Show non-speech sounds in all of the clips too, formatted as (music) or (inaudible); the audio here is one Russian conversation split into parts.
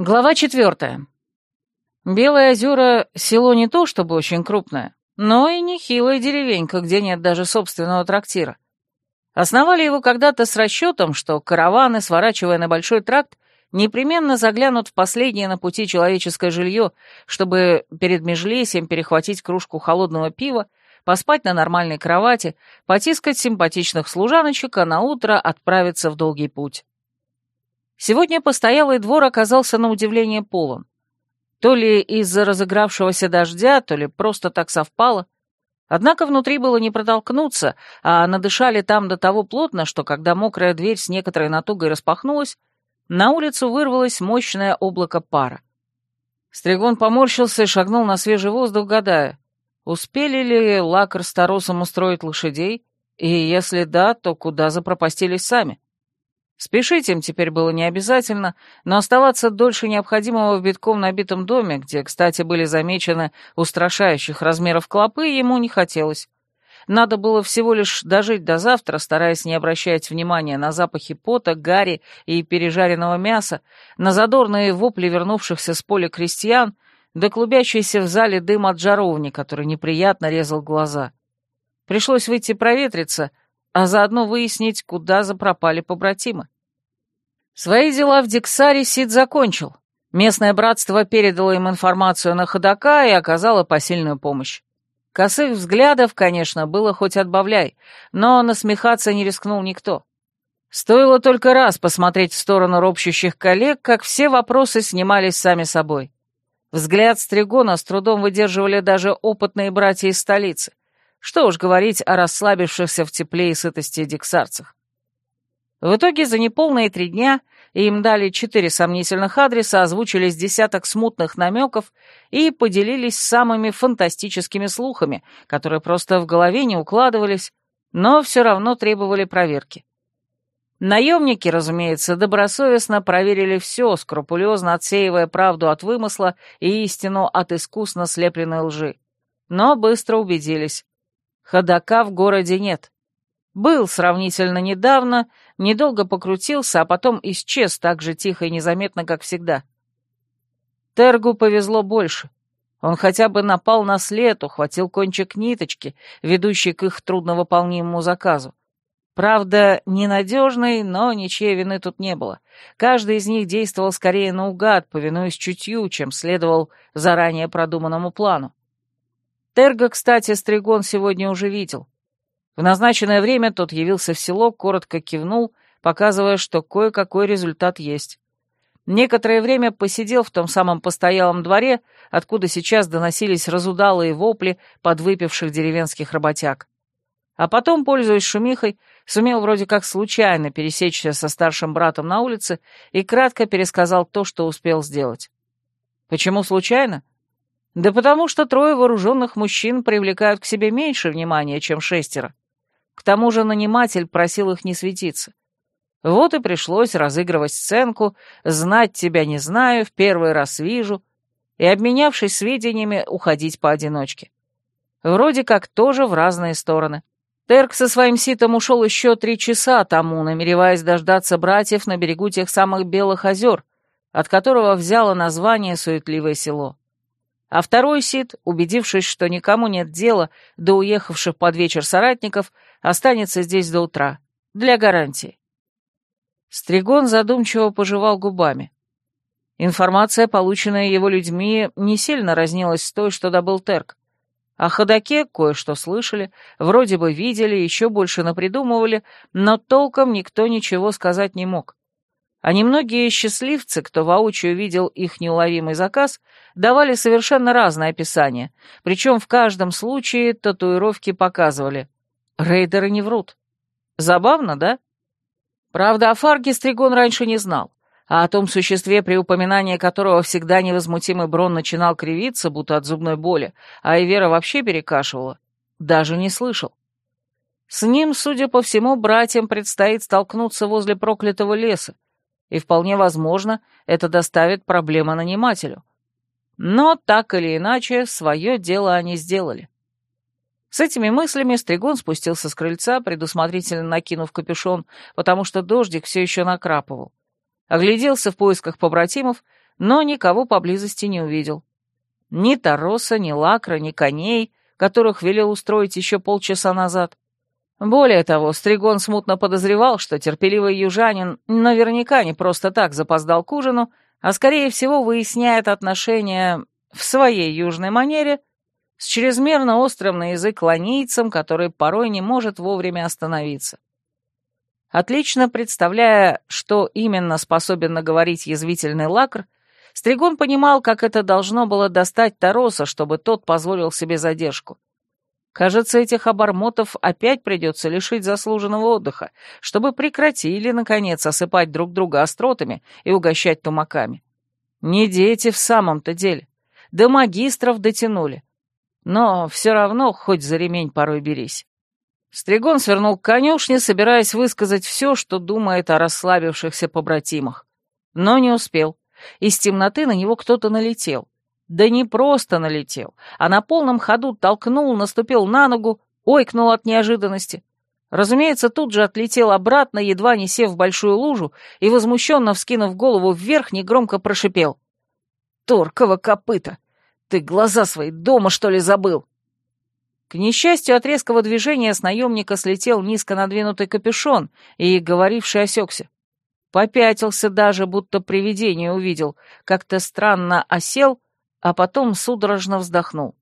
Глава четвертая. Белые озера — село не то чтобы очень крупное, но и нехилая деревенька, где нет даже собственного трактира. Основали его когда-то с расчетом, что караваны, сворачивая на большой тракт, непременно заглянут в последнее на пути человеческое жилье, чтобы перед межлесьем перехватить кружку холодного пива, поспать на нормальной кровати, потискать симпатичных служаночек, а на утро отправиться в долгий путь. Сегодня постоялый двор оказался на удивление полон. То ли из-за разыгравшегося дождя, то ли просто так совпало. Однако внутри было не протолкнуться, а надышали там до того плотно, что когда мокрая дверь с некоторой натугой распахнулась, на улицу вырвалось мощное облако пара. Стригон поморщился и шагнул на свежий воздух, гадая, успели ли Лакар с устроить лошадей, и если да, то куда запропастились сами. Спешить им теперь было не обязательно, но оставаться дольше необходимого в битком набитом доме, где, кстати, были замечены устрашающих размеров клопы, ему не хотелось. Надо было всего лишь дожить до завтра, стараясь не обращать внимания на запахи пота, гари и пережаренного мяса, на задорные вопли вернувшихся с поля крестьян, да клубящийся в зале дым от жаровни, который неприятно резал глаза. Пришлось выйти проветриться, а заодно выяснить, куда запропали побратимы. Свои дела в Диксаре Сид закончил. Местное братство передало им информацию на ходока и оказало посильную помощь. Косых взглядов, конечно, было хоть отбавляй, но насмехаться не рискнул никто. Стоило только раз посмотреть в сторону ропщущих коллег, как все вопросы снимались сами собой. Взгляд Стригона с трудом выдерживали даже опытные братья из столицы. Что уж говорить о расслабившихся в тепле и сытости диксарцах. В итоге за неполные три дня им дали четыре сомнительных адреса, озвучились десяток смутных намеков и поделились самыми фантастическими слухами, которые просто в голове не укладывались, но все равно требовали проверки. Наемники, разумеется, добросовестно проверили все, скрупулезно отсеивая правду от вымысла и истину от искусно слепленной лжи. Но быстро убедились. Ходока в городе нет. Был сравнительно недавно, недолго покрутился, а потом исчез так же тихо и незаметно, как всегда. Тергу повезло больше. Он хотя бы напал на след, ухватил кончик ниточки, ведущий к их трудновыполнимому заказу. Правда, ненадежный, но ничьей вины тут не было. Каждый из них действовал скорее наугад, повинуясь чутью, чем следовал заранее продуманному плану. Терга, кстати, Стригон сегодня уже видел. В назначенное время тот явился в село, коротко кивнул, показывая, что кое-какой результат есть. Некоторое время посидел в том самом постоялом дворе, откуда сейчас доносились разудалые вопли подвыпивших деревенских работяг. А потом, пользуясь шумихой, сумел вроде как случайно пересечься со старшим братом на улице и кратко пересказал то, что успел сделать. Почему случайно? Да потому что трое вооруженных мужчин привлекают к себе меньше внимания, чем шестеро. К тому же наниматель просил их не светиться. Вот и пришлось разыгрывать сценку «знать тебя не знаю, в первый раз вижу» и, обменявшись сведениями, уходить поодиночке. Вроде как тоже в разные стороны. Терк со своим ситом ушел еще три часа тому, намереваясь дождаться братьев на берегу тех самых Белых озер, от которого взяло название суетливое село. А второй Сид, убедившись, что никому нет дела до уехавших под вечер соратников, останется здесь до утра. Для гарантии. Стригон задумчиво пожевал губами. Информация, полученная его людьми, не сильно разнилась с той, что добыл Терк. О ходаке кое-что слышали, вроде бы видели, еще больше напридумывали, но толком никто ничего сказать не мог а немногие счастливцы, кто воочию видел их неуловимый заказ, давали совершенно разное описание, причем в каждом случае татуировки показывали. Рейдеры не врут. Забавно, да? Правда, о Фарге Стригон раньше не знал, а о том существе, при упоминании которого всегда невозмутимый Брон начинал кривиться, будто от зубной боли, а Эвера вообще перекашивала, даже не слышал. С ним, судя по всему, братьям предстоит столкнуться возле проклятого леса, и вполне возможно, это доставит проблемы нанимателю. Но так или иначе, свое дело они сделали. С этими мыслями Стригон спустился с крыльца, предусмотрительно накинув капюшон, потому что дождик все еще накрапывал. Огляделся в поисках побратимов, но никого поблизости не увидел. Ни Тароса, ни Лакра, ни коней, которых велел устроить еще полчаса назад. Более того, Стригон смутно подозревал, что терпеливый южанин наверняка не просто так запоздал к ужину, а скорее всего выясняет отношения в своей южной манере с чрезмерно острым на язык ланийцем, который порой не может вовремя остановиться. Отлично представляя, что именно способен наговорить язвительный лакр, Стригон понимал, как это должно было достать Тароса, чтобы тот позволил себе задержку. Кажется, этих обормотов опять придется лишить заслуженного отдыха, чтобы прекратили, наконец, осыпать друг друга остротами и угощать тумаками. Не дети в самом-то деле. До магистров дотянули. Но все равно хоть за ремень порой берись. Стригон свернул к конюшне, собираясь высказать все, что думает о расслабившихся побратимах. Но не успел. Из темноты на него кто-то налетел. Да не просто налетел, а на полном ходу толкнул, наступил на ногу, ойкнул от неожиданности. Разумеется, тут же отлетел обратно, едва не сев в большую лужу, и, возмущенно вскинув голову вверх, негромко прошипел. «Торково копыта! Ты глаза свои дома, что ли, забыл?» К несчастью, от резкого движения с наемника слетел низко надвинутый капюшон, и говоривший осекся. Попятился даже, будто привидение увидел, как-то странно осел а потом судорожно вздохнул.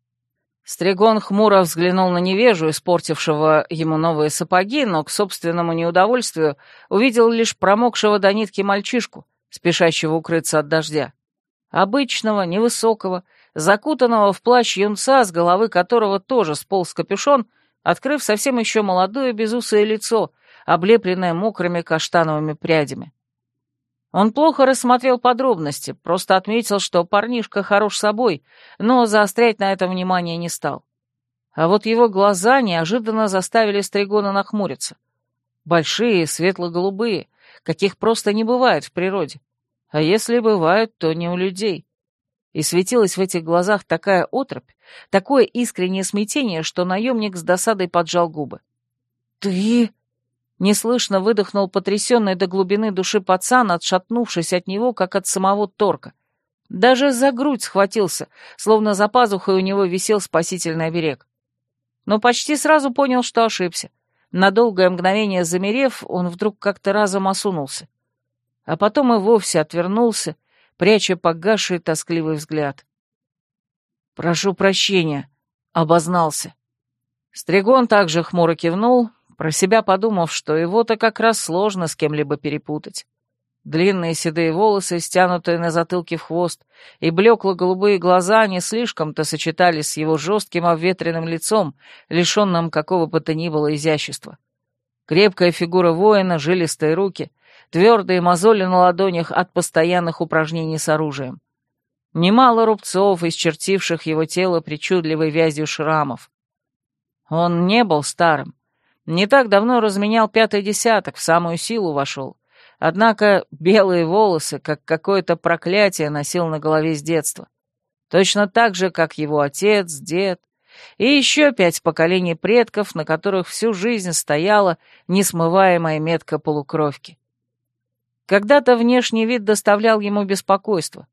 Стригон хмуро взглянул на невежу, испортившего ему новые сапоги, но к собственному неудовольствию увидел лишь промокшего до нитки мальчишку, спешащего укрыться от дождя. Обычного, невысокого, закутанного в плащ юнца, с головы которого тоже сполз капюшон, открыв совсем еще молодое безусое лицо, облепленное мокрыми каштановыми прядями. Он плохо рассмотрел подробности, просто отметил, что парнишка хорош собой, но заострять на этом внимание не стал. А вот его глаза неожиданно заставили Стригона нахмуриться. Большие, светло-голубые, каких просто не бывает в природе. А если бывают, то не у людей. И светилась в этих глазах такая отропь, такое искреннее смятение, что наемник с досадой поджал губы. «Ты...» Неслышно выдохнул потрясенный до глубины души пацан, отшатнувшись от него, как от самого торка. Даже за грудь схватился, словно за пазухой у него висел спасительный оберег. Но почти сразу понял, что ошибся. На долгое мгновение замерев, он вдруг как-то разом осунулся. А потом и вовсе отвернулся, пряча погасший тоскливый взгляд. «Прошу прощения», — обознался. Стригон также хмуро кивнул, про себя подумав, что его-то как раз сложно с кем-либо перепутать. Длинные седые волосы, стянутые на затылке в хвост, и блекло-голубые глаза не слишком-то сочетались с его жестким обветренным лицом, лишенным какого бы то ни было изящества. Крепкая фигура воина, жилистые руки, твердые мозоли на ладонях от постоянных упражнений с оружием. Немало рубцов, исчертивших его тело причудливой вязью шрамов. Он не был старым, не так давно разменял пятый десяток, в самую силу вошел. Однако белые волосы, как какое-то проклятие, носил на голове с детства. Точно так же, как его отец, дед и еще пять поколений предков, на которых всю жизнь стояла несмываемая метка полукровки. Когда-то внешний вид доставлял ему беспокойство.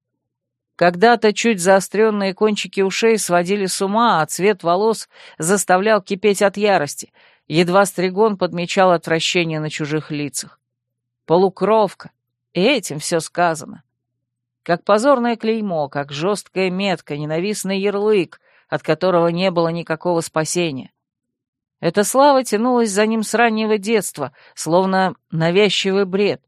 Когда-то чуть заостренные кончики ушей сводили с ума, а цвет волос заставлял кипеть от ярости, Едва Стригон подмечал отвращение на чужих лицах. Полукровка. И этим все сказано. Как позорное клеймо, как жесткая метка, ненавистный ярлык, от которого не было никакого спасения. Эта слава тянулась за ним с раннего детства, словно навязчивый бред.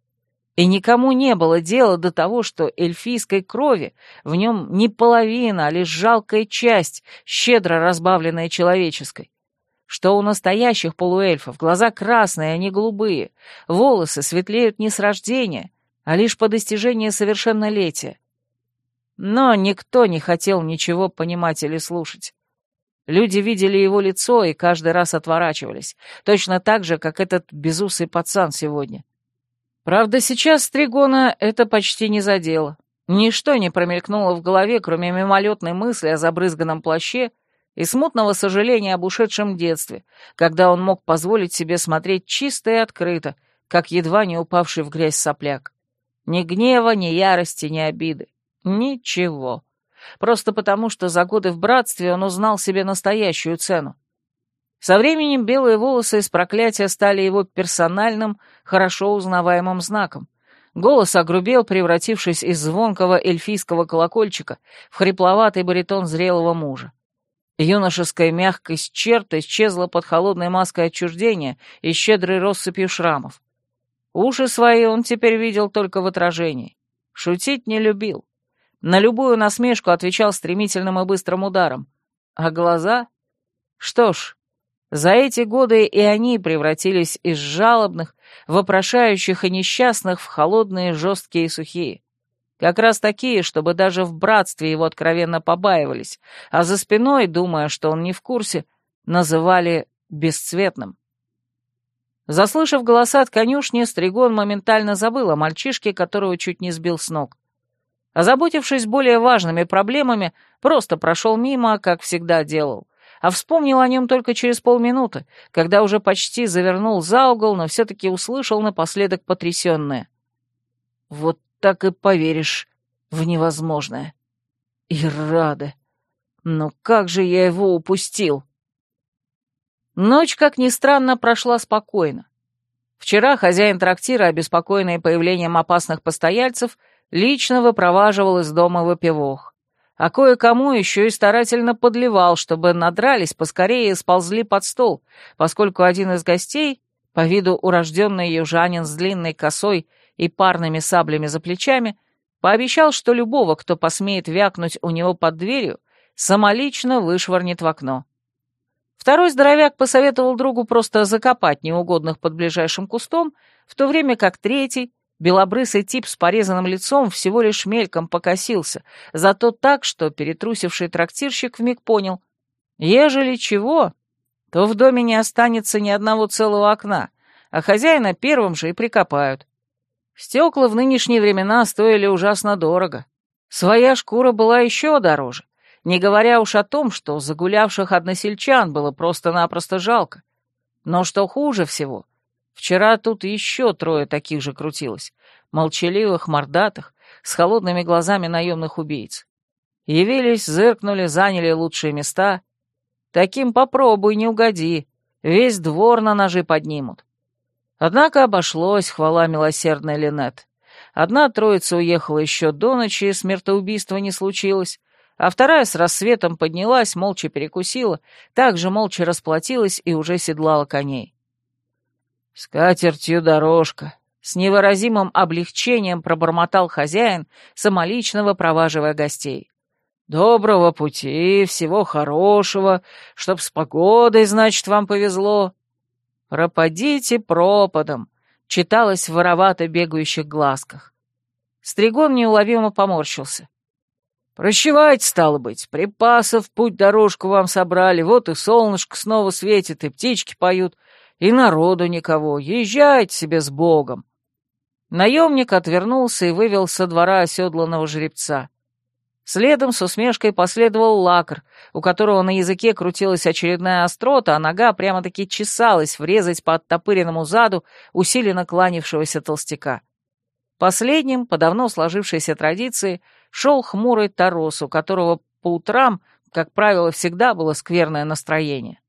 И никому не было дела до того, что эльфийской крови в нем не половина, а лишь жалкая часть, щедро разбавленная человеческой что у настоящих полуэльфов глаза красные, а не голубые, волосы светлеют не с рождения, а лишь по достижении совершеннолетия. Но никто не хотел ничего понимать или слушать. Люди видели его лицо и каждый раз отворачивались, точно так же, как этот безусый пацан сегодня. Правда, сейчас Стригона это почти не задело. Ничто не промелькнуло в голове, кроме мимолетной мысли о забрызганном плаще — и смутного сожаления об ушедшем детстве, когда он мог позволить себе смотреть чисто и открыто, как едва не упавший в грязь сопляк. Ни гнева, ни ярости, ни обиды. Ничего. Просто потому, что за годы в братстве он узнал себе настоящую цену. Со временем белые волосы из проклятия стали его персональным, хорошо узнаваемым знаком. Голос огрубел, превратившись из звонкого эльфийского колокольчика в хрипловатый баритон зрелого мужа. Юношеская мягкость черт исчезла под холодной маской отчуждения и щедрой россыпью шрамов. Уши свои он теперь видел только в отражении. Шутить не любил. На любую насмешку отвечал стремительным и быстрым ударом. А глаза? Что ж, за эти годы и они превратились из жалобных, вопрошающих и несчастных в холодные, жесткие и сухие. Как раз такие, чтобы даже в братстве его откровенно побаивались, а за спиной, думая, что он не в курсе, называли бесцветным. Заслышав голоса от конюшни, Стригон моментально забыл о мальчишке, которого чуть не сбил с ног. Озаботившись более важными проблемами, просто прошел мимо, как всегда делал, а вспомнил о нем только через полминуты, когда уже почти завернул за угол, но все-таки услышал напоследок потрясенное. «Вот так и поверишь в невозможное. И рады. Но как же я его упустил?» Ночь, как ни странно, прошла спокойно. Вчера хозяин трактира, обеспокоенный появлением опасных постояльцев, лично выпроваживал из дома выпивох а кое-кому еще и старательно подливал, чтобы надрались поскорее и сползли под стол, поскольку один из гостей, по виду урожденный южанин с длинной косой и парными саблями за плечами, пообещал, что любого, кто посмеет вякнуть у него под дверью, самолично вышвырнет в окно. Второй здоровяк посоветовал другу просто закопать неугодных под ближайшим кустом, в то время как третий Белобрысый тип с порезанным лицом всего лишь мельком покосился, зато так, что перетрусивший трактирщик вмиг понял. Ежели чего, то в доме не останется ни одного целого окна, а хозяина первым же и прикопают. Стекла в нынешние времена стоили ужасно дорого. Своя шкура была еще дороже, не говоря уж о том, что загулявших односельчан было просто-напросто жалко. Но что хуже всего — Вчера тут еще трое таких же крутилось, молчаливых, мордатых, с холодными глазами наемных убийц. Явились, зыркнули, заняли лучшие места. Таким попробуй, не угоди, весь двор на ножи поднимут. Однако обошлось, хвала милосердной Линет. Одна троица уехала еще до ночи, смертоубийства не случилось, а вторая с рассветом поднялась, молча перекусила, также молча расплатилась и уже седлала коней. «С катертью дорожка», — с невыразимым облегчением пробормотал хозяин, самолично выпроваживая гостей. «Доброго пути, всего хорошего, чтоб с погодой, значит, вам повезло». «Пропадите пропадом», — читалось в воровато бегающих глазках. Стригон неуловимо поморщился. «Прощевайте, стало быть, припасов путь-дорожку вам собрали, вот и солнышко снова светит, и птички поют, и народу никого. Езжайте себе с Богом!» Наемник отвернулся и вывел со двора оседланного жеребца. Следом с усмешкой последовал лакр, у которого на языке крутилась очередная острота, а нога прямо-таки чесалась врезать по оттопыренному заду усиленно кланившегося толстяка. Последним, по давно сложившейся традиции, шел хмурый Тарос, у которого по утрам, как правило, всегда было скверное настроение.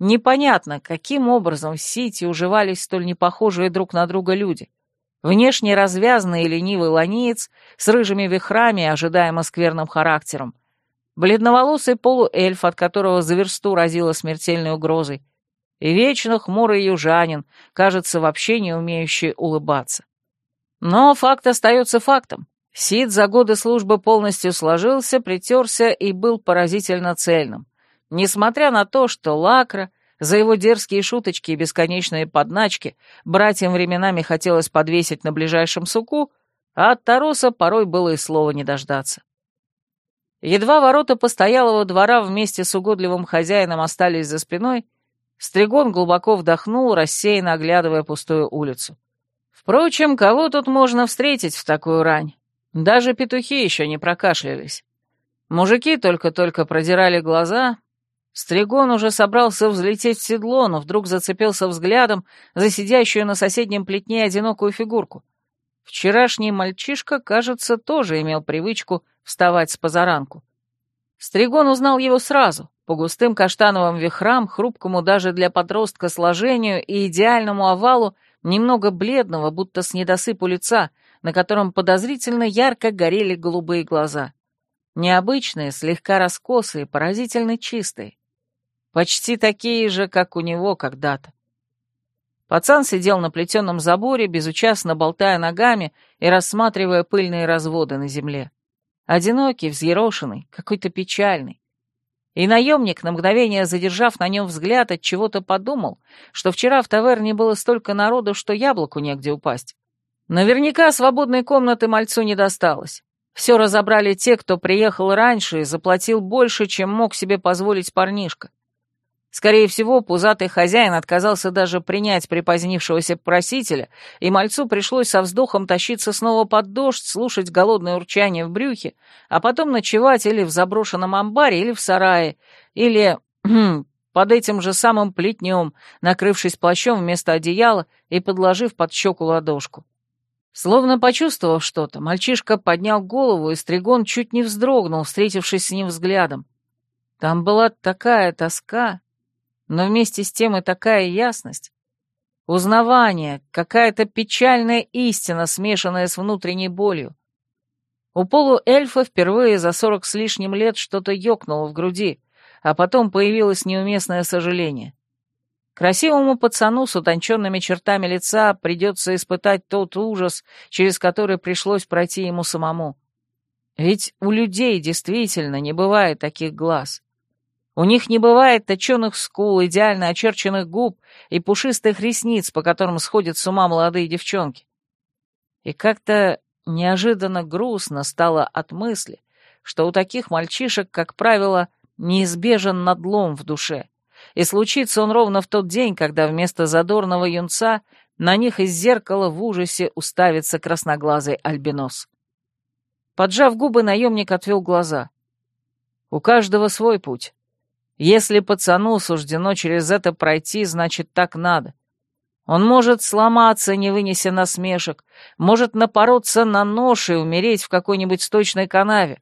Непонятно, каким образом в Сити уживались столь непохожие друг на друга люди. Внешне развязанный и ленивый ланеец с рыжими вихрами ожидаемо скверным характером. Бледноволосый полуэльф, от которого за версту разило смертельной угрозой. И вечно хмурый южанин, кажется, вообще не умеющий улыбаться. Но факт остается фактом. Сид за годы службы полностью сложился, притерся и был поразительно цельным несмотря на то, что Лакра за его дерзкие шуточки и бесконечные подначки братьям временами хотелось подвесить на ближайшем суку, а от Тароса порой было и слова не дождаться. Едва ворота постоялого двора вместе с угодливым хозяином остались за спиной, Стригон глубоко вдохнул, рассеянно оглядывая пустую улицу. Впрочем, кого тут можно встретить в такую рань? Даже петухи еще не прокашлялись. Мужики только-только продирали глаза, Стригон уже собрался взлететь в седло, но вдруг зацепился взглядом за сидящую на соседнем плетне одинокую фигурку. Вчерашний мальчишка, кажется, тоже имел привычку вставать с позаранку. Стригон узнал его сразу, по густым каштановым вихрам, хрупкому даже для подростка сложению и идеальному овалу, немного бледного, будто с недосыпу лица, на котором подозрительно ярко горели голубые глаза. Необычные, слегка раскосые, поразительно чистые. Почти такие же, как у него когда-то. Пацан сидел на плетеном заборе, безучастно болтая ногами и рассматривая пыльные разводы на земле. Одинокий, взъерошенный, какой-то печальный. И наемник, на мгновение задержав на нем взгляд, от чего-то подумал, что вчера в таверне было столько народу, что яблоку негде упасть. Наверняка свободной комнаты мальцу не досталось. Все разобрали те, кто приехал раньше и заплатил больше, чем мог себе позволить парнишка. Скорее всего, пузатый хозяин отказался даже принять припозднившегося просителя, и мальцу пришлось со вздохом тащиться снова под дождь, слушать голодное урчание в брюхе, а потом ночевать или в заброшенном амбаре, или в сарае, или (clears throat) под этим же самым плетнем, накрывшись плащом вместо одеяла и подложив под щеку ладошку. Словно почувствовав что-то, мальчишка поднял голову, и Стригон чуть не вздрогнул, встретившись с ним взглядом. Там была такая тоска, но вместе с тем и такая ясность. Узнавание, какая-то печальная истина, смешанная с внутренней болью. У полуэльфа впервые за сорок с лишним лет что-то ёкнуло в груди, а потом появилось неуместное сожаление. Красивому пацану с утонченными чертами лица придется испытать тот ужас, через который пришлось пройти ему самому. Ведь у людей действительно не бывает таких глаз. У них не бывает точеных скул, идеально очерченных губ и пушистых ресниц, по которым сходят с ума молодые девчонки. И как-то неожиданно грустно стало от мысли, что у таких мальчишек, как правило, неизбежен надлом в душе, и случится он ровно в тот день, когда вместо задорного юнца на них из зеркала в ужасе уставится красноглазый альбинос. Поджав губы, наемник отвел глаза. У каждого свой путь. Если пацану суждено через это пройти, значит, так надо. Он может сломаться, не вынеся насмешек, может напороться на нож и умереть в какой-нибудь сточной канаве.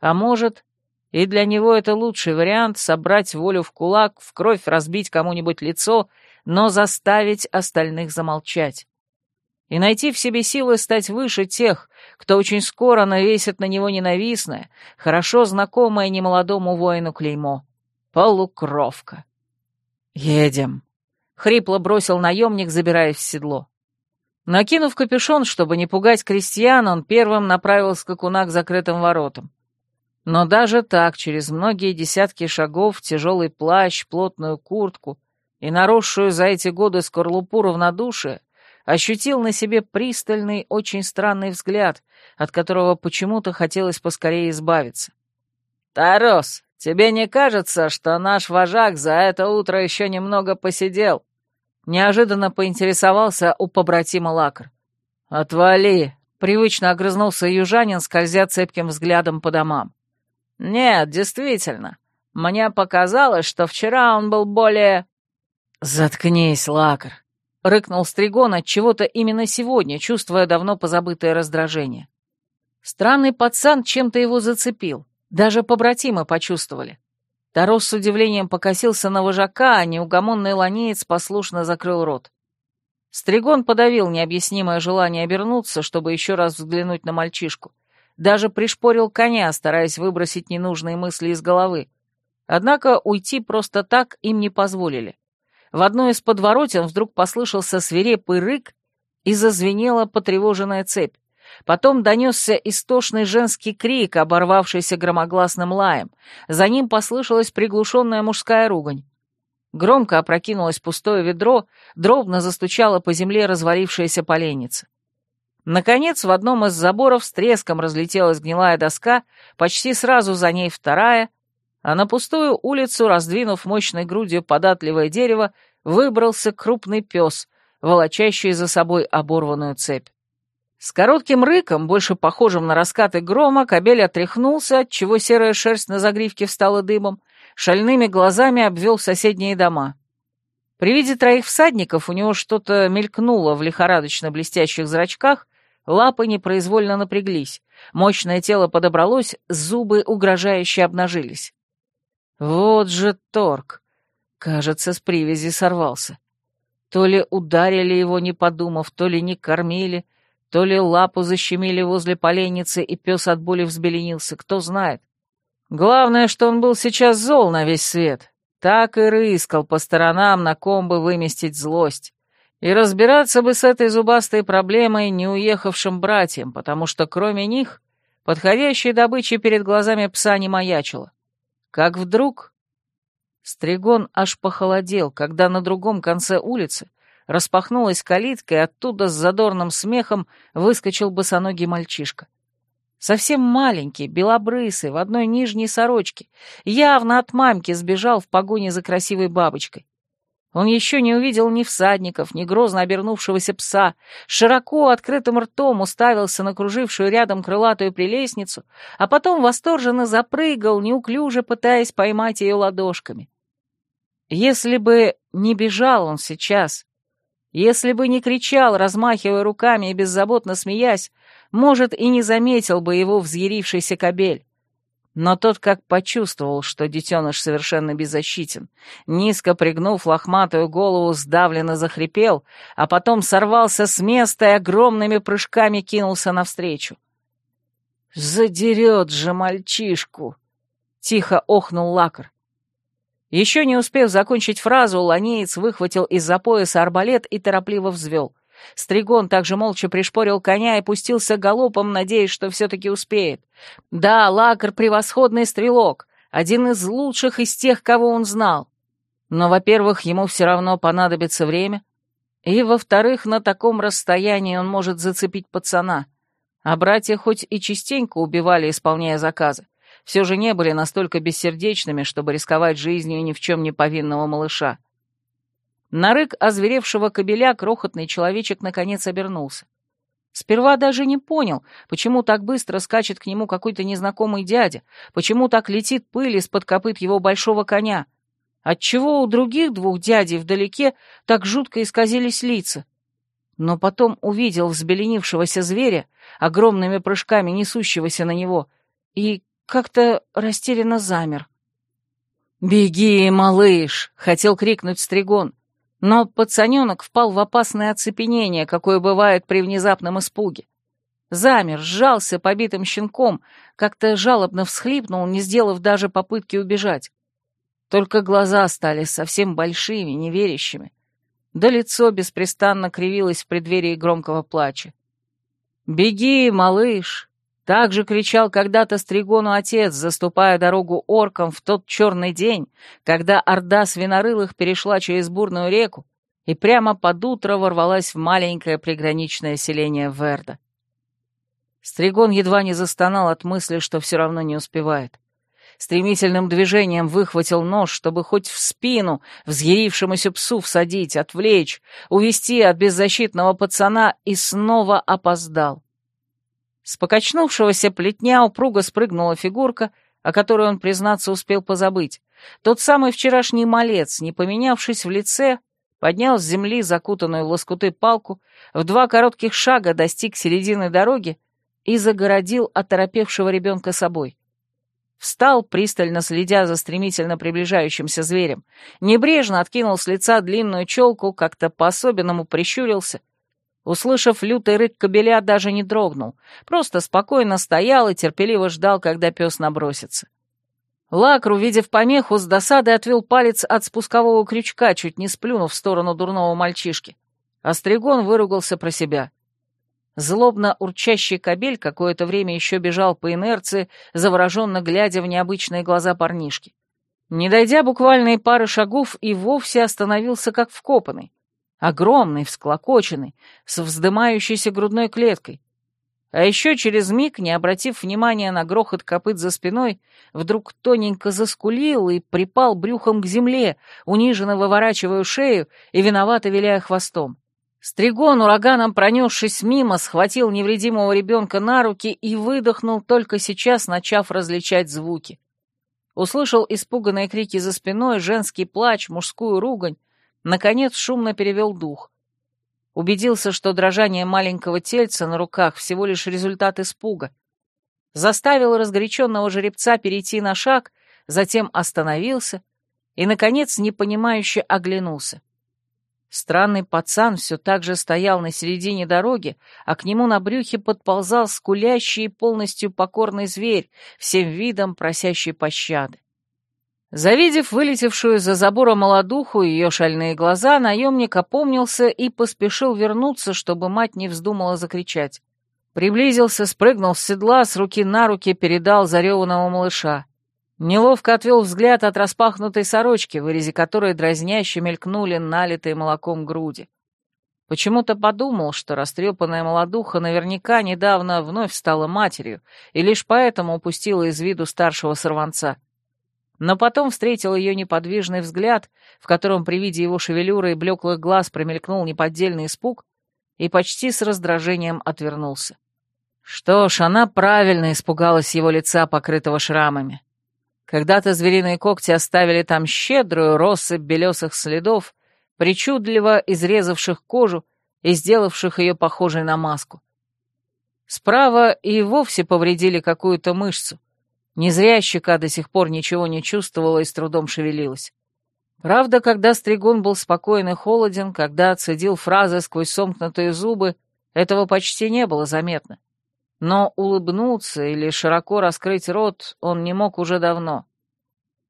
А может, и для него это лучший вариант, собрать волю в кулак, в кровь разбить кому-нибудь лицо, но заставить остальных замолчать. И найти в себе силы стать выше тех, кто очень скоро навесит на него ненавистное, хорошо знакомое немолодому воину клеймо. Полукровка. «Едем», — хрипло бросил наемник, забираясь в седло. Накинув капюшон, чтобы не пугать крестьян, он первым направил скакуна к закрытым воротам. Но даже так, через многие десятки шагов, тяжелый плащ, плотную куртку и наросшую за эти годы скорлупу равнодушия, ощутил на себе пристальный, очень странный взгляд, от которого почему-то хотелось поскорее избавиться. «Тарос, Тебе не кажется, что наш вожак за это утро еще немного посидел?» Неожиданно поинтересовался у побратима Лакр. «Отвали!» — привычно огрызнулся южанин, скользя цепким взглядом по домам. «Нет, действительно. Мне показалось, что вчера он был более...» «Заткнись, Лакр!» — рыкнул Стригон от чего-то именно сегодня, чувствуя давно позабытое раздражение. Странный пацан чем-то его зацепил. Даже побратимы почувствовали. Тарос с удивлением покосился на вожака, а неугомонный ланеец послушно закрыл рот. Стригон подавил необъяснимое желание обернуться, чтобы еще раз взглянуть на мальчишку. Даже пришпорил коня, стараясь выбросить ненужные мысли из головы. Однако уйти просто так им не позволили. В одной из подворотен вдруг послышался свирепый рык и зазвенела потревоженная цепь. Потом донесся истошный женский крик, оборвавшийся громогласным лаем. За ним послышалась приглушенная мужская ругань. Громко опрокинулось пустое ведро, дробно застучала по земле развалившаяся поленница. Наконец, в одном из заборов с треском разлетелась гнилая доска, почти сразу за ней вторая, а на пустую улицу, раздвинув мощной грудью податливое дерево, выбрался крупный пес, волочащий за собой оборванную цепь. С коротким рыком, больше похожим на раскаты грома, кобель отряхнулся, отчего серая шерсть на загривке встала дымом, шальными глазами обвел соседние дома. При виде троих всадников у него что-то мелькнуло в лихорадочно блестящих зрачках, Лапы непроизвольно напряглись, мощное тело подобралось, зубы угрожающе обнажились. Вот же торг! Кажется, с привязи сорвался. То ли ударили его, не подумав, то ли не кормили, то ли лапу защемили возле поленницы, и пес от боли взбеленился, кто знает. Главное, что он был сейчас зол на весь свет. Так и рыскал по сторонам, на ком бы выместить злость. И разбираться бы с этой зубастой проблемой не уехавшим братьям, потому что кроме них подходящей добычи перед глазами пса не маячило. Как вдруг... Стригон аж похолодел, когда на другом конце улицы распахнулась калитка, и оттуда с задорным смехом выскочил босоногий мальчишка. Совсем маленький, белобрысый, в одной нижней сорочке, явно от мамки сбежал в погоне за красивой бабочкой. Он еще не увидел ни всадников, ни грозно обернувшегося пса, широко открытым ртом уставился на кружившую рядом крылатую прелестницу, а потом восторженно запрыгал, неуклюже пытаясь поймать ее ладошками. Если бы не бежал он сейчас, если бы не кричал, размахивая руками и беззаботно смеясь, может, и не заметил бы его взъярившийся кобель. Но тот как почувствовал, что детеныш совершенно беззащитен, низко пригнув лохматую голову, сдавленно захрипел, а потом сорвался с места и огромными прыжками кинулся навстречу. «Задерет же мальчишку!» — тихо охнул лакар. Еще не успев закончить фразу, ланеец выхватил из-за пояса арбалет и торопливо взвел. Стригон также молча пришпорил коня и пустился галопом, надеясь, что все-таки успеет. Да, Лакар — превосходный стрелок, один из лучших из тех, кого он знал. Но, во-первых, ему все равно понадобится время, и, во-вторых, на таком расстоянии он может зацепить пацана. А братья хоть и частенько убивали, исполняя заказы, все же не были настолько бессердечными, чтобы рисковать жизнью ни в чем не повинного малыша. На рык озверевшего кобеля крохотный человечек наконец обернулся. Сперва даже не понял, почему так быстро скачет к нему какой-то незнакомый дядя, почему так летит пыль из-под копыт его большого коня, отчего у других двух дядей вдалеке так жутко исказились лица. Но потом увидел взбеленившегося зверя, огромными прыжками несущегося на него, и как-то растерянно замер. «Беги, малыш!» — хотел крикнуть Стригон, но пацаненок впал в опасное оцепенение, какое бывает при внезапном испуге. Замер, сжался побитым щенком, как-то жалобно всхлипнул, не сделав даже попытки убежать. Только глаза стали совсем большими, неверящими. Да лицо беспрестанно кривилось в преддверии громкого плача. «Беги, малыш!» Так же кричал когда-то Стригону отец, заступая дорогу оркам в тот черный день, когда орда свинорылых перешла через бурную реку и прямо под утро ворвалась в маленькое приграничное селение Верда. Стригон едва не застонал от мысли, что все равно не успевает. Стремительным движением выхватил нож, чтобы хоть в спину взъярившемуся псу всадить, отвлечь, увести от беззащитного пацана и снова опоздал. С покачнувшегося плетня упруго спрыгнула фигурка, о которой он, признаться, успел позабыть. Тот самый вчерашний малец, не поменявшись в лице, поднял с земли закутанную в лоскуты палку, в два коротких шага достиг середины дороги и загородил оторопевшего ребенка собой. Встал, пристально следя за стремительно приближающимся зверем, небрежно откинул с лица длинную челку, как-то по-особенному прищурился — Услышав лютый рык кобеля, даже не дрогнул, просто спокойно стоял и терпеливо ждал, когда пес набросится. Лакр, увидев помеху, с досадой отвел палец от спускового крючка, чуть не сплюнув в сторону дурного мальчишки. Остригон выругался про себя. Злобно урчащий кобель какое-то время еще бежал по инерции, завороженно глядя в необычные глаза парнишки. Не дойдя буквально и пары шагов, и вовсе остановился как вкопанный. Огромный, всклокоченный, с вздымающейся грудной клеткой. А еще через миг, не обратив внимания на грохот копыт за спиной, вдруг тоненько заскулил и припал брюхом к земле, униженно выворачивая шею и виновато виляя хвостом. Стригон, ураганом пронесшись мимо, схватил невредимого ребенка на руки и выдохнул, только сейчас начав различать звуки. Услышал испуганные крики за спиной, женский плач, мужскую ругань, Наконец шумно перевел дух. убедился, что дрожание маленького тельца на руках всего лишь результат испуга, заставил разгоряченного жеребца перейти на шаг, затем остановился и, наконец, непонимающе оглянулся. Странный пацан все так же стоял на середине дороги, а к нему на брюхе подползал скулящий и полностью покорный зверь, всем видом просящий пощады. Завидев вылетевшую за забора молодуху и ее шальные глаза, наемник опомнился и поспешил вернуться, чтобы мать не вздумала закричать. Приблизился, спрыгнул с седла, с руки на руки передал зареванного малыша. Неловко отвел взгляд от распахнутой сорочки, в вырезе которой дразняще мелькнули налитые молоком груди. Почему-то подумал, что растрепанная молодуха наверняка недавно вновь стала матерью, и лишь поэтому упустила из виду старшего сорванца. Но потом встретил ее неподвижный взгляд, в котором при виде его шевелюры и блеклых глаз промелькнул неподдельный испуг, и почти с раздражением отвернулся. Что ж, она правильно испугалась его лица, покрытого шрамами. Когда-то звериные когти оставили там щедрую россыпь белесых следов, причудливо изрезавших кожу и сделавших ее похожей на маску. Справа и вовсе повредили какую-то мышцу. Не зря щека до сих пор ничего не чувствовала и с трудом шевелилась. Правда, когда Стригун был спокоен и холоден, когда отцедил фразы сквозь сомкнутые зубы, этого почти не было заметно но улыбнуться или широко раскрыть рот он не мог уже давно.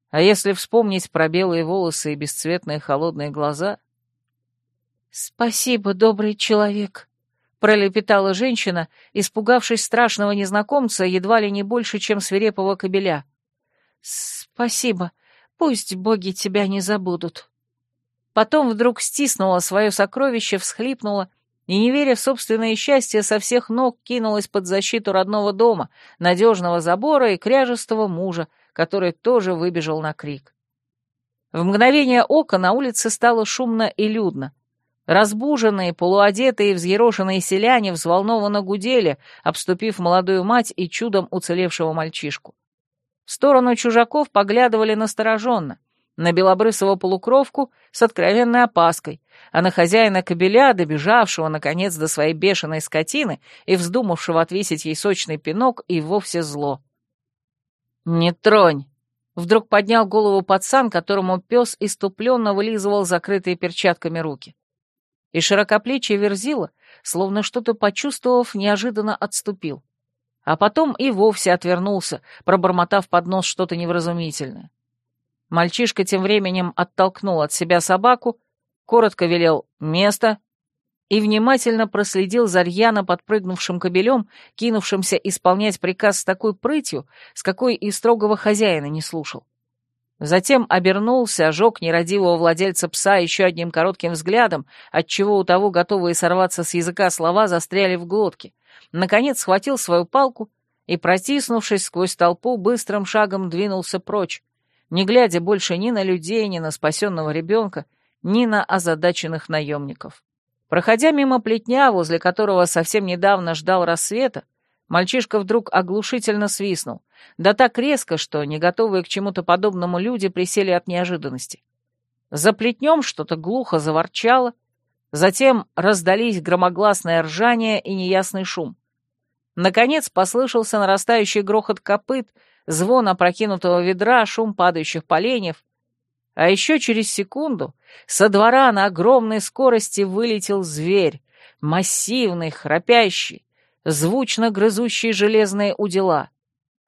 А если вспомнить про белые волосы и бесцветные холодные глаза... «Спасибо, добрый человек», — пролепетала женщина, испугавшись страшного незнакомца едва ли не больше, чем свирепого кобеля. «Спасибо. Пусть боги тебя не забудут». Потом вдруг стиснула свое сокровище, всхлипнула и, не веря в собственное счастье, со всех ног кинулась под защиту родного дома, надежного забора и кряжестого мужа, который тоже выбежал на крик. В мгновение ока на улице стало шумно и людно. Разбуженные, полуодетые и взъерошенные селяне взволнованно гудели, обступив молодую мать и чудом уцелевшего мальчишку. В сторону чужаков поглядывали настороженно, на белобрысого полукровку с откровенной опаской, а на хозяина кобеля, добежавшего, наконец, до своей бешеной скотины и вздумавшего отвесить ей сочный пинок, и вовсе зло. «Не тронь!» — вдруг поднял голову пацан, которому пес иступленно вылизывал закрытые перчатками руки. И широкоплечий верзила, словно что-то почувствовав, неожиданно отступил. А потом и вовсе отвернулся, пробормотав под нос что-то невразумительное. Мальчишка тем временем оттолкнул от себя собаку, коротко велел «место» и внимательно проследил за рьяно подпрыгнувшим кобелем, кинувшимся исполнять приказ с такой прытью, с какой и строгого хозяина не слушал. Затем обернулся, ожег нерадивого владельца пса еще одним коротким взглядом, отчего у того готовые сорваться с языка слова застряли в глотке. Наконец схватил свою палку и, протиснувшись сквозь толпу, быстрым шагом двинулся прочь, не глядя больше ни на людей, ни на спасенного ребенка, ни на озадаченных наемников. Проходя мимо плетня, возле которого совсем недавно ждал рассвета, мальчишка вдруг оглушительно свистнул, да так резко, что не готовые к чему-то подобному люди присели от неожиданности. За плетнем что-то глухо заворчало, затем раздались громогласное ржание и неясный шум. Наконец послышался нарастающий грохот копыт, звон опрокинутого ведра, шум падающих поленьев. А еще через секунду со двора на огромной скорости вылетел зверь, массивный, храпящий, звучно грызущий железные удила,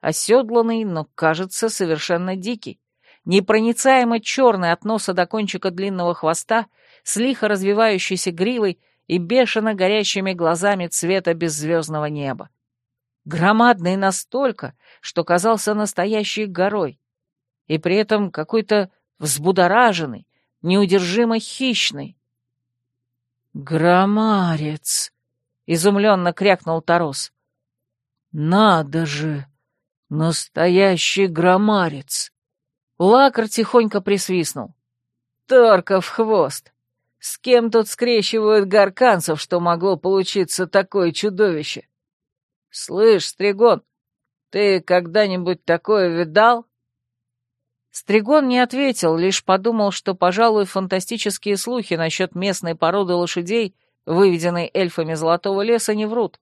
оседланный, но, кажется, совершенно дикий, непроницаемо черный от носа до кончика длинного хвоста, с лихо развивающейся гривой и бешено горящими глазами цвета беззвездного неба громадный настолько, что казался настоящей горой, и при этом какой-то взбудораженный, неудержимо хищный. «Громарец!» — изумленно крякнул Тарос. «Надо же! Настоящий громарец!» Лакар тихонько присвистнул. «Торка в хвост! С кем тут скрещивают гарканцев, что могло получиться такое чудовище?» «Слышь, Стригон, ты когда-нибудь такое видал?» Стригон не ответил, лишь подумал, что, пожалуй, фантастические слухи насчет местной породы лошадей выведенные эльфами Золотого леса, не врут.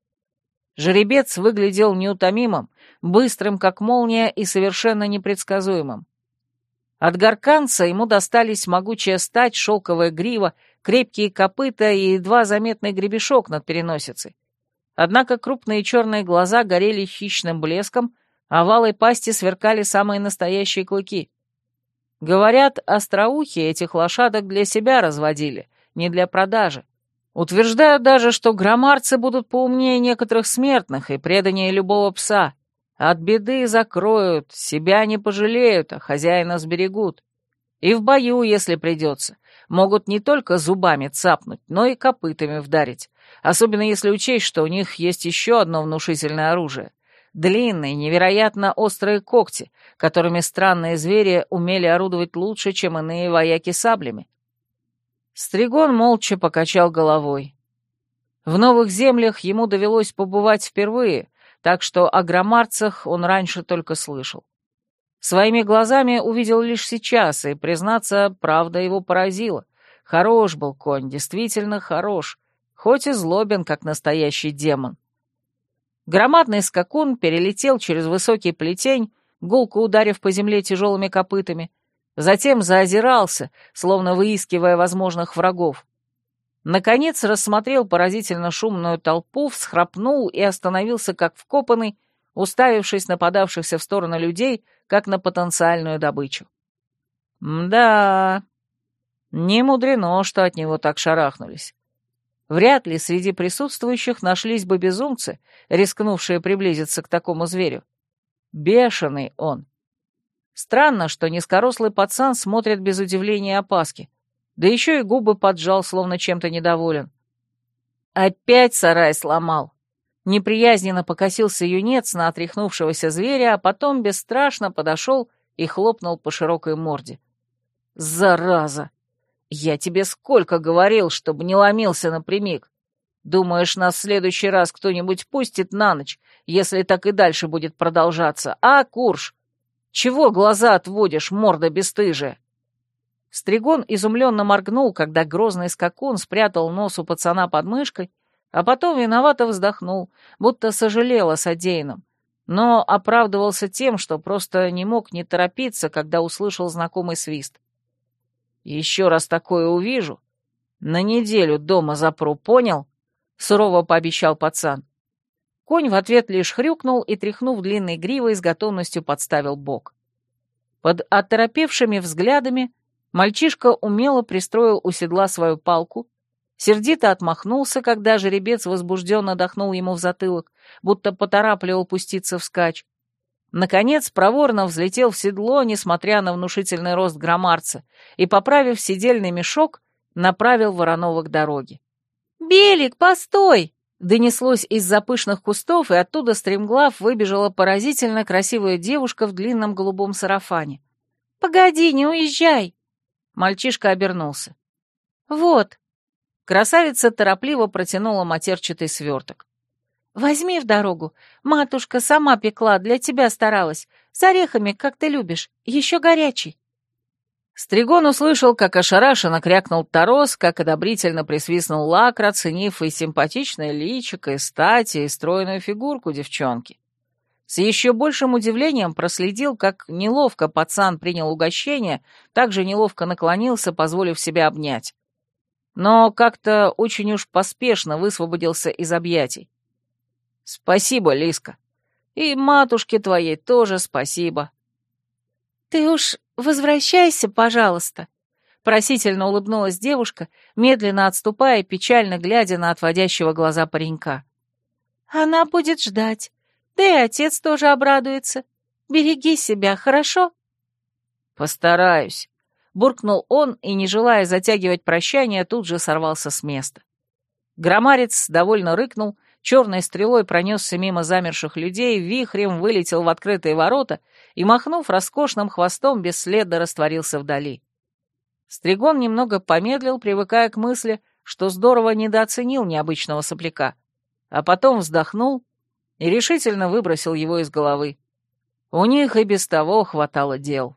Жеребец выглядел неутомимым, быстрым, как молния, и совершенно непредсказуемым. От горканца ему достались могучая стать, шелковая грива, крепкие копыта и едва заметный гребешок над переносицей. Однако крупные черные глаза горели хищным блеском, а в алой пасти сверкали самые настоящие клыки. Говорят, остроухи этих лошадок для себя разводили, не для продажи. Утверждают даже, что громарцы будут поумнее некоторых смертных и преданнее любого пса. От беды закроют, себя не пожалеют, а хозяина сберегут. И в бою, если придется, могут не только зубами цапнуть, но и копытами вдарить, особенно если учесть, что у них есть еще одно внушительное оружие — длинные, невероятно острые когти, которыми странные звери умели орудовать лучше, чем иные вояки саблями. Стригон молча покачал головой. В новых землях ему довелось побывать впервые, так что о громарцах он раньше только слышал. Своими глазами увидел лишь сейчас, и, признаться, правда его поразила. Хорош был конь, действительно хорош, хоть и злобен, как настоящий демон. Громадный скакун перелетел через высокий плетень, гулко ударив по земле тяжелыми копытами, Затем заозирался, словно выискивая возможных врагов. Наконец рассмотрел поразительно шумную толпу, всхрапнул и остановился как вкопанный, уставившись на подавшихся в сторону людей, как на потенциальную добычу. Мда, не мудрено, что от него так шарахнулись. Вряд ли среди присутствующих нашлись бы безумцы, рискнувшие приблизиться к такому зверю. Бешеный он. Странно, что низкорослый пацан смотрит без удивления и опаски. Да еще и губы поджал, словно чем-то недоволен. Опять сарай сломал. Неприязненно покосился юнец на отряхнувшегося зверя, а потом бесстрашно подошел и хлопнул по широкой морде. «Зараза! Я тебе сколько говорил, чтобы не ломился напрямик! Думаешь, нас в следующий раз кто-нибудь пустит на ночь, если так и дальше будет продолжаться, а, Курш? Чего глаза отводишь, морда бесстыжая?» Стригон изумленно моргнул, когда грозный скакун спрятал нос у пацана под мышкой, а потом виновато вздохнул, будто сожалел о содеянном, но оправдывался тем, что просто не мог не торопиться, когда услышал знакомый свист. «Еще раз такое увижу, на неделю дома запру, понял?» — сурово пообещал пацан. Конь в ответ лишь хрюкнул и, тряхнув длинной гривой, с готовностью подставил бок. Под оторопевшими взглядами мальчишка умело пристроил у седла свою палку, сердито отмахнулся, когда жеребец возбужденно дохнул ему в затылок, будто поторапливал пуститься вскачь. Наконец проворно взлетел в седло, несмотря на внушительный рост громарца, и, поправив сидельный мешок, направил Воронова к дороге. «Белик, постой!» Донеслось из-за пышных кустов, и оттуда стремглав выбежала поразительно красивая девушка в длинном голубом сарафане. «Погоди, не уезжай!» Мальчишка обернулся. «Вот». Красавица торопливо протянула матерчатый сверток. «Возьми в дорогу. Матушка сама пекла, для тебя старалась. С орехами, как ты любишь. Еще горячий». Стригон услышал, как ошарашенно крякнул Тарос, как одобрительно присвистнул Лакр, оценив и симпатичное личико, и стати, и стройную фигурку девчонки. С еще большим удивлением проследил, как неловко пацан принял угощение, так же неловко наклонился, позволив себя обнять. Но как-то очень уж поспешно высвободился из объятий. «Спасибо, Лиска. И матушке твоей тоже спасибо». «Ты уж «Возвращайся, пожалуйста», — просительно улыбнулась девушка, медленно отступая, печально глядя на отводящего глаза паренька. «Она будет ждать, да и отец тоже обрадуется. Береги себя, хорошо?» «Постараюсь», — буркнул он и, не желая затягивать прощание, тут же сорвался с места. Громарец довольно рыкнул, черной стрелой пронесся мимо замерших людей, вихрем вылетел в открытые ворота и, махнув роскошным хвостом, бесследно растворился вдали. Стригон немного помедлил, привыкая к мысли, что здорово недооценил необычного сопляка, а потом вздохнул и решительно выбросил его из головы. У них и без того хватало дел.